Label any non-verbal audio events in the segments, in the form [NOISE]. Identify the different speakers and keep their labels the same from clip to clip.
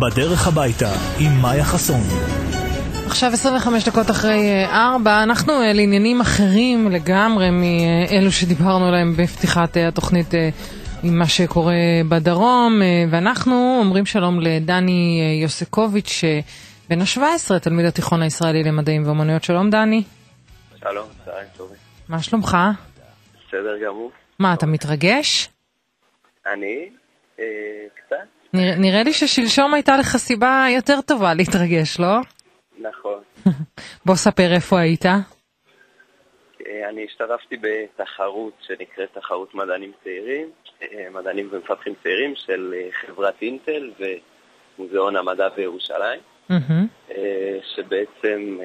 Speaker 1: בדרך הביתה עם מאיה חסון.
Speaker 2: עכשיו 25 דקות אחרי 4, אנחנו לעניינים אחרים לגמרי מאלו שדיברנו עליהם בפתיחת התוכנית עם מה שקורה בדרום, ואנחנו אומרים שלום לדני יוסקוביץ', בן ה-17, תלמיד התיכון הישראלי למדעים ואומנויות. שלום דני.
Speaker 3: שלום, צהריים טובים.
Speaker 2: מה שלומך?
Speaker 3: בסדר גמור.
Speaker 2: מה, אתה מתרגש?
Speaker 3: אני? קצת.
Speaker 2: נראה, לי ששלשום הייתה לך סיבה יותר טובה להתרגש, לא?
Speaker 3: נכון. [LAUGHS]
Speaker 2: בוא ספר איפה היית.
Speaker 3: אה, אני השתתפתי בתחרות שנקראת תחרות מדענים צעירים, אה, מדענים ומפתחים צעירים של אה, חברת אינטל ומוזיאון המדע בירושלים, שבעצם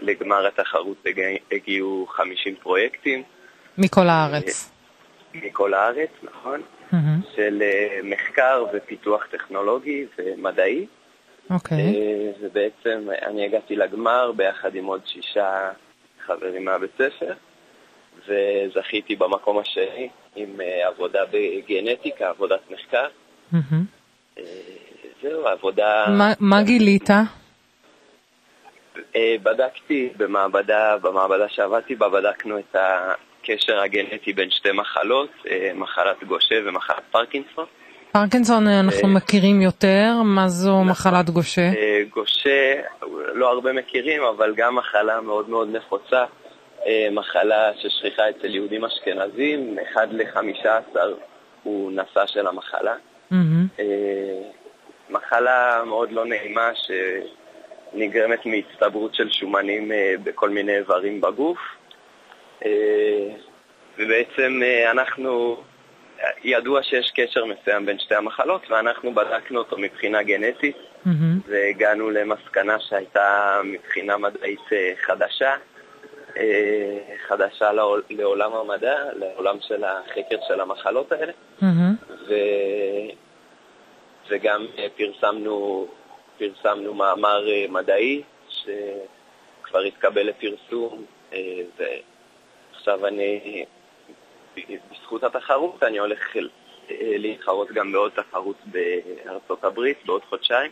Speaker 3: לגמר התחרות הגיעו 50 פרויקטים.
Speaker 2: מכל הארץ.
Speaker 3: מכל הארץ, נכון. של מחקר ופיתוח טכנולוגי ומדעי.
Speaker 2: אוקיי.
Speaker 3: ובעצם אני הגעתי לגמר ביחד עם עוד שישה חברים מהבית ספר, וזכיתי במקום השני עם עבודה בגנטיקה, עבודת מחקר. זהו, עבודה...
Speaker 2: מה, מה גילית?
Speaker 3: בדקתי במעבדה, במעבדה שעבדתי בה, בדקנו את הקשר הגנטי בין שתי מחלות, מחלת גושה ומחלת פרקינסון.
Speaker 2: פרקינסון אנחנו מכירים יותר, מה זו מחלת גושה?
Speaker 3: גושה, לא הרבה מכירים, אבל גם מחלה מאוד מאוד נפוצה, מחלה ששכיחה אצל יהודים אשכנזים, אחד לחמישה עשר הוא נשא של המחלה. מחלה מאוד לא נעימה שנגרמת מהצטברות של שומנים בכל מיני איברים בגוף, ובעצם אנחנו... ידוע שיש קשר מסוים בין שתי המחלות, ואנחנו בדקנו אותו מבחינה גנטית, mm-hmm. והגענו למסקנה שהייתה מבחינה מדעית חדשה, חדשה לעולם המדע, לעולם של החקר של המחלות האלה, mm-hmm. ו... וגם פרסמנו, פרסמנו מאמר מדעי שכבר התקבל לפרסום, ועכשיו אני... בזכות התחרות אני הולך להתחרות גם בעוד תחרות בארצות הברית בעוד חודשיים,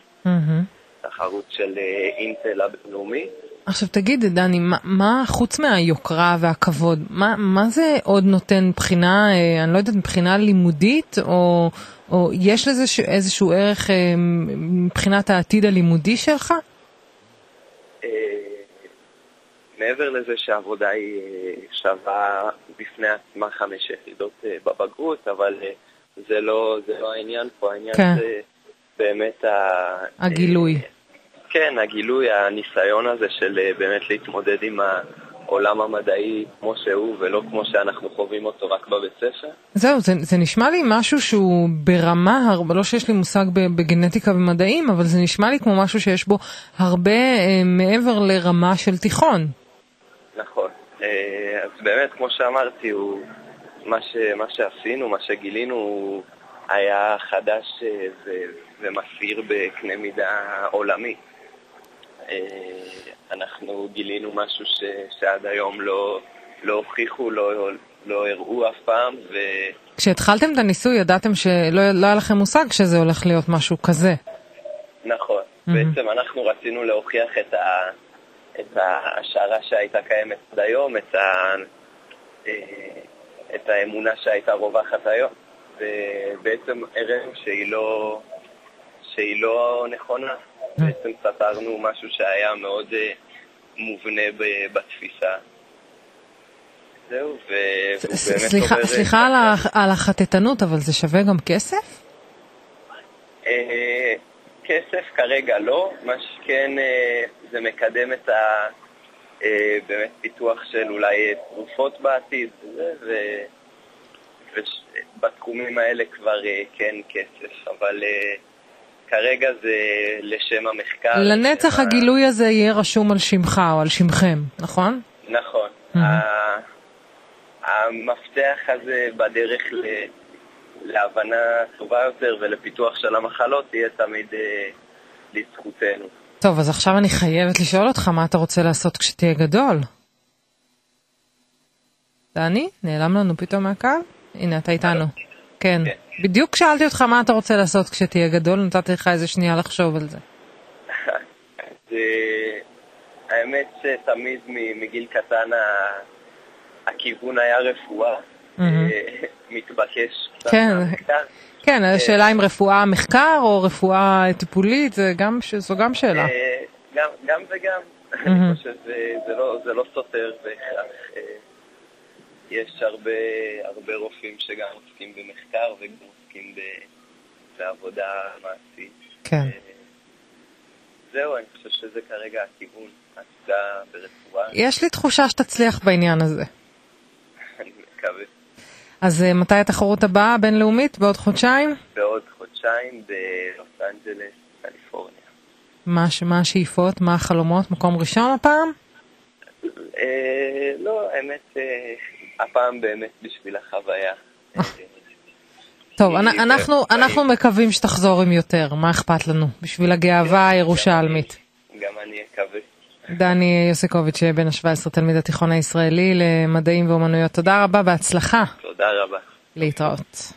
Speaker 3: תחרות של אינטל הבינלאומי.
Speaker 2: עכשיו תגיד, דני, מה, מה חוץ מהיוקרה והכבוד, מה, מה זה עוד נותן מבחינה, אני לא יודעת, מבחינה לימודית, או, או יש לזה ש, איזשהו ערך מבחינת העתיד הלימודי שלך?
Speaker 3: מעבר לזה שהעבודה היא שווה בפני עצמה חמש יחידות בבגרות, אבל זה לא, זה לא העניין פה, העניין כן. זה באמת ה...
Speaker 2: הגילוי.
Speaker 3: כן, הגילוי, הניסיון הזה של באמת להתמודד עם העולם המדעי כמו שהוא, ולא כמו שאנחנו חווים אותו רק בבית ספר.
Speaker 2: זהו, זה, זה נשמע לי משהו שהוא ברמה, הרבה, לא שיש לי מושג בגנטיקה ומדעים, אבל זה נשמע לי כמו משהו שיש בו הרבה אה, מעבר לרמה של תיכון.
Speaker 3: נכון. אז באמת, כמו שאמרתי, הוא, מה, ש, מה שעשינו, מה שגילינו, היה חדש ו, ומסעיר בקנה מידה עולמי. אנחנו גילינו משהו ש, שעד היום לא, לא הוכיחו, לא, לא הראו אף פעם. ו...
Speaker 2: כשהתחלתם את הניסוי ידעתם שלא לא היה לכם מושג שזה הולך להיות משהו כזה.
Speaker 3: נכון. Mm-hmm. בעצם אנחנו רצינו להוכיח את ה... את ההשערה שהייתה קיימת עד היום, את, ה, את האמונה שהייתה רווחת היום, ובעצם הראינו שהיא לא, שהיא לא נכונה. בעצם סתרנו משהו שהיה מאוד מובנה בתפיסה. זהו, והוא באמת
Speaker 2: עובר... סליחה על החטטנות, אבל זה שווה גם כסף?
Speaker 3: כסף כרגע לא, מה שכן זה מקדם את ה... באמת פיתוח של אולי תרופות בעתיד, ובתחומים האלה כבר כן כסף, אבל כרגע זה לשם המחקר.
Speaker 2: לנצח לשם הגילוי הזה יהיה רשום על שמך או על שמכם, נכון?
Speaker 3: נכון. המפתח הזה בדרך ל... להבנה טובה יותר ולפיתוח של המחלות יהיה תמיד אה, לזכותנו.
Speaker 2: טוב, אז עכשיו אני חייבת לשאול אותך מה אתה רוצה לעשות כשתהיה גדול. דני, נעלם לנו פתאום מהקו? הנה, אתה איתנו. כן, בדיוק שאלתי אותך מה אתה רוצה לעשות כשתהיה גדול, נתתי לך איזה שנייה לחשוב על זה. [LAUGHS]
Speaker 3: אז, האמת שתמיד מגיל קטן הכיוון היה רפואה. אה, מתבקש קצת
Speaker 2: כן.
Speaker 3: מהמחקר.
Speaker 2: כן, השאלה אם רפואה מחקר או רפואה טיפולית, זו גם שאלה.
Speaker 3: אה, גם, גם וגם. אני חושב שזה זה לא, לא סותר בהכרח. אה, יש הרבה, רופאים שגם עוסקים במחקר וגם עוסקים בעבודה מעשית.
Speaker 2: כן.
Speaker 3: אה, זהו, אני חושב שזה כרגע הכיוון, עסקה ברפואה,
Speaker 2: יש לי תחושה שתצליח בעניין הזה.
Speaker 3: אני מקווה.
Speaker 2: אז אה, מתי התחרות הבאה הבינלאומית? בעוד חודשיים?
Speaker 3: בעוד חודשיים בלוס אנג'לס, קליפורניה.
Speaker 2: מה, מה השאיפות? מה החלומות? מקום ראשון הפעם?
Speaker 3: אה, לא, האמת, אה, הפעם באמת בשביל החוויה.
Speaker 2: טוב, אנחנו, מקווים שתחזור עם יותר, מה אכפת לנו? בשביל הגאווה הירושלמית.
Speaker 3: גם אני אקווה.
Speaker 2: דני יוסקוביץ', בן ה-17, תלמיד התיכון הישראלי למדעים ואומנויות. תודה רבה, בהצלחה.
Speaker 3: תודה רבה.
Speaker 2: להתראות.